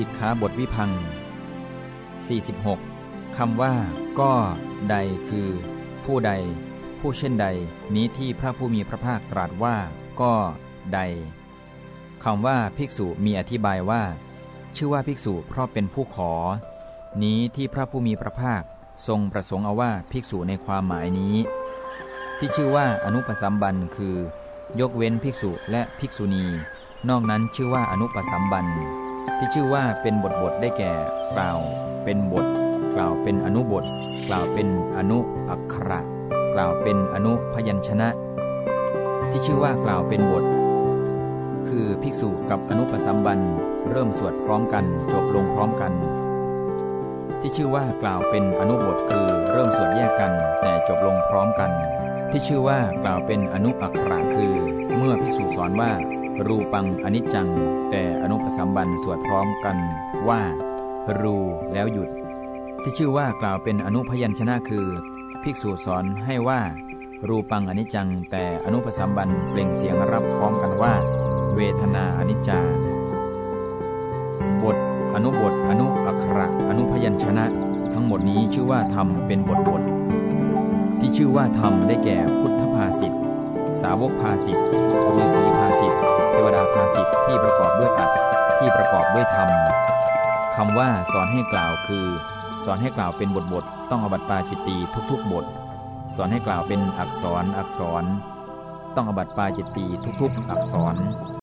สิกขาบทวิพัง 46คำว่า ก็ใดคือ ผู้ใด ผู้เช่นใด นี้ที่พระผู้มีพระภาคตรัสว่า ก็ใดคำว่าภิกษุมีอธิบายว่า ชื่อว่าภิกษุเพราะเป็นผู้ขอ นี้ที่พระผู้มีพระภาคทรงประสงค์เอาว่าภิกษุในความหมายนี้ ที่ชื่อว่าอนุปสัมบันคือยกเว้นภิกษุและภิกษุณี นอกนั้นชื่อว่าอนุปสัมบัน ที่ชื่อว่าเป็นบทบทได้แก่ กล่าวเป็นบท กล่าวเป็นอนุบท กล่าวเป็นอนุอักขระกล่าวเป็นอนุพยัญชนะ ที่ชื่อว่ากล่าวเป็นบท คือภิกษุกับอนุปสัมบันเริ่มสวดพร้อมกันจบลงพร้อมกัน ที่ชื่อว่ากล่าวเป็นอนุบทคือเริ่มสวดแยกกันแต่จบลงพร้อมกัน ที่ชื่อว่ากล่าวเป็นอนุอักขระคือ เมื่อภิกษุสอนว่า รูปังอนิจจัง แต่อนุปสัมบันสวดพร้อมกันว่า รูแล้วหยุด ที่ชื่อว่ากล่าวเป็นอนุพยัญชนะคือ ภิกษุสอนให้ว่า รูปังอนิจจัง แต่อนุปสัมบันเปล่งเสียงรับพร้อมกันว่า เวทนาอนิจจาบท อนุบท อนุอักขระอนุพยัญชนะ ทั้งหมดนี้ชื่อว่าธรรมเป็นบทบท ที่ชื่อว่าธรรมได้แก่พุทธภาษิตสาวกภาษิตฤาษีภาษิ ธรรมคำว่าสอนให้กล่าวคือ สอนให้กล่าวเป็นบทบทต้องอบัติปาจิตตีทุกๆบท สอนให้กล่าวเป็นอักษรอักษร ต้องอบัติปาจิตตีทุกๆ อักษร